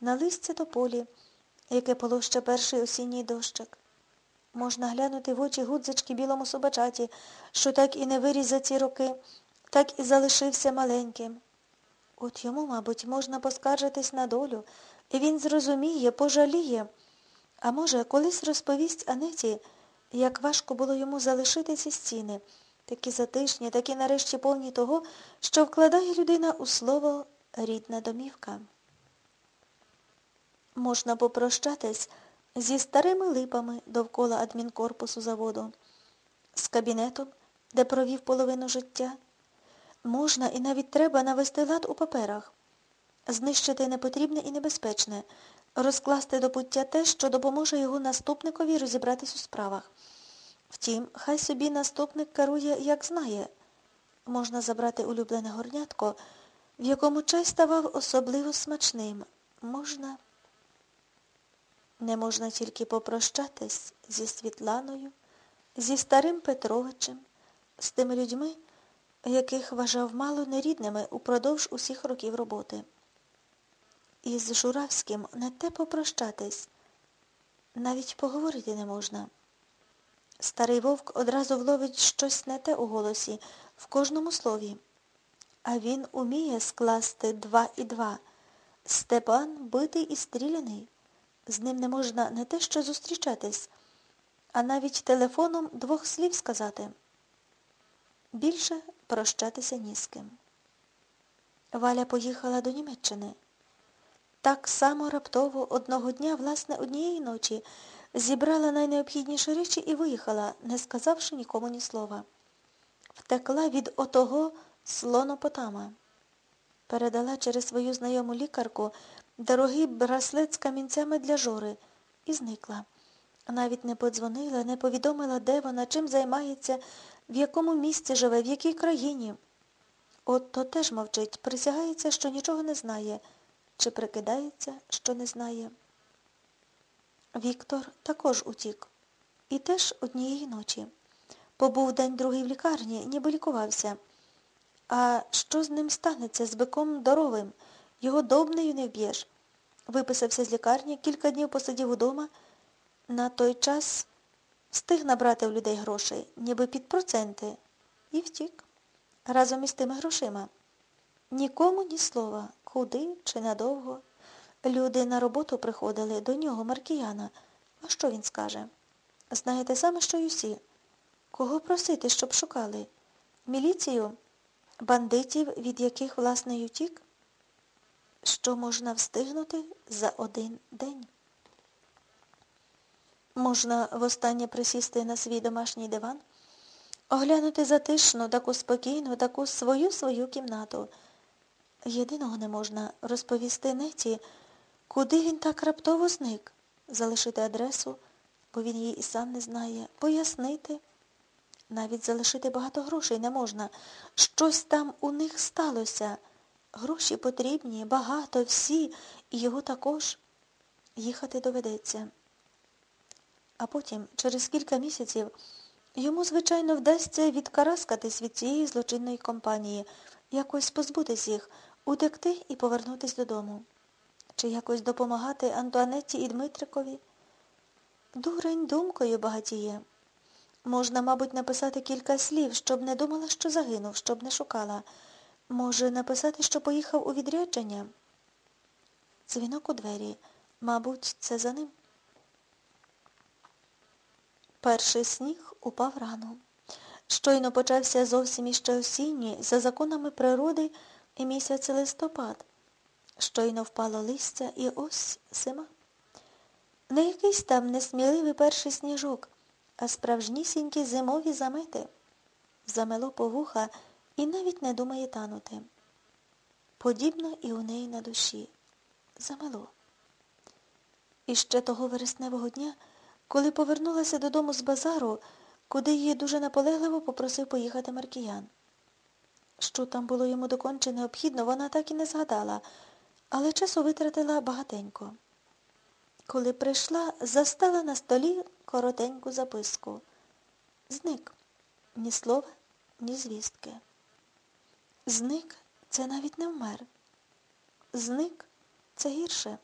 на листя тополі, яке полоще перший осінній дощик. Можна глянути в очі гудзички білому собачаті, що так і не виріс за ці роки, так і залишився маленьким. От йому, мабуть, можна поскаржитись на долю, і він зрозуміє, пожаліє. А може, колись розповість Анеті, як важко було йому залишити ці стіни, такі затишні, такі нарешті повні того, що вкладає людина у слово рідна домівка. Можна попрощатись зі старими липами довкола адмінкорпусу заводу, з кабінетом, де провів половину життя. Можна і навіть треба навести лад у паперах, знищити непотрібне і небезпечне, розкласти до пуття те, що допоможе його наступникові розібратись у справах. Втім, хай собі наступник керує, як знає. Можна забрати улюблене горнятко, в якому чай ставав особливо смачним. Можна... Не можна тільки попрощатись зі Світланою, зі старим Петровичем, з тими людьми, яких вважав мало нерідними упродовж усіх років роботи. І з Журавським не те попрощатись, навіть поговорити не можна. Старий вовк одразу вловить щось не те у голосі, в кожному слові. А він уміє скласти два і два. Степан битий і стріляний. З ним не можна не те що зустрічатись, а навіть телефоном двох слів сказати. Більше прощатися ні з ким. Валя поїхала до Німеччини. Так само раптово одного дня, власне, однієї ночі, зібрала найнеобхідніші речі і виїхала, не сказавши нікому ні слова. Втекла від отого слонопотама. Передала через свою знайому лікарку дорогий браслет з камінцями для жори і зникла. Навіть не подзвонила, не повідомила, де вона, чим займається, в якому місці живе, в якій країні. От то теж мовчить, присягається, що нічого не знає, чи прикидається, що не знає. Віктор також утік. І теж однієї ночі. Побув день другий в лікарні, ніби лікувався. А що з ним станеться з биком здоровим? Його довбнею не вб'єш. Виписався з лікарні, кілька днів посидів удома. На той час встиг набрати в людей грошей, ніби під проценти, і втік. Разом із тими грошима. Нікому ні слова, куди чи надовго. Люди на роботу приходили до нього, Маркіяна. А що він скаже? Знаєте саме, що й усі. Кого просити, щоб шукали? Міліцію? Бандитів, від яких, власне, утік? Що можна встигнути за один день? Можна востаннє присісти на свій домашній диван, оглянути затишну, таку спокійну, таку свою-свою кімнату. Єдиного не можна розповісти неті, куди він так раптово зник, залишити адресу, бо він її і сам не знає, пояснити. Навіть залишити багато грошей не можна. Щось там у них сталося. Гроші потрібні, багато, всі, і його також. Їхати доведеться. А потім, через кілька місяців, йому, звичайно, вдасться відкараскатись від цієї злочинної компанії, якось позбутись їх, утекти і повернутись додому. Чи якось допомагати Антуанетті і Дмитрикові? Дурень думкою багатіє. Можна, мабуть, написати кілька слів, щоб не думала, що загинув, щоб не шукала. Може, написати, що поїхав у відрядження? Дзвінок у двері. Мабуть, це за ним. Перший сніг упав рано. Щойно почався зовсім іще осінній, за законами природи і місяць листопад. Щойно впало листя і ось зима. Не якийсь там несміливий перший сніжок, а справжнісінькі зимові замети. Замело по вуха і навіть не думає танути. Подібно і у неї на душі. Замело. І ще того вересневого дня, коли повернулася додому з базару, куди її дуже наполегливо попросив поїхати Маркіян. Що там було йому доконче необхідно, вона так і не згадала, але часу витратила багатенько. Коли прийшла, застала на столі коротеньку записку. Зник. Ні слова, ні звістки. Зник це навіть не вмер. Зник це гірше.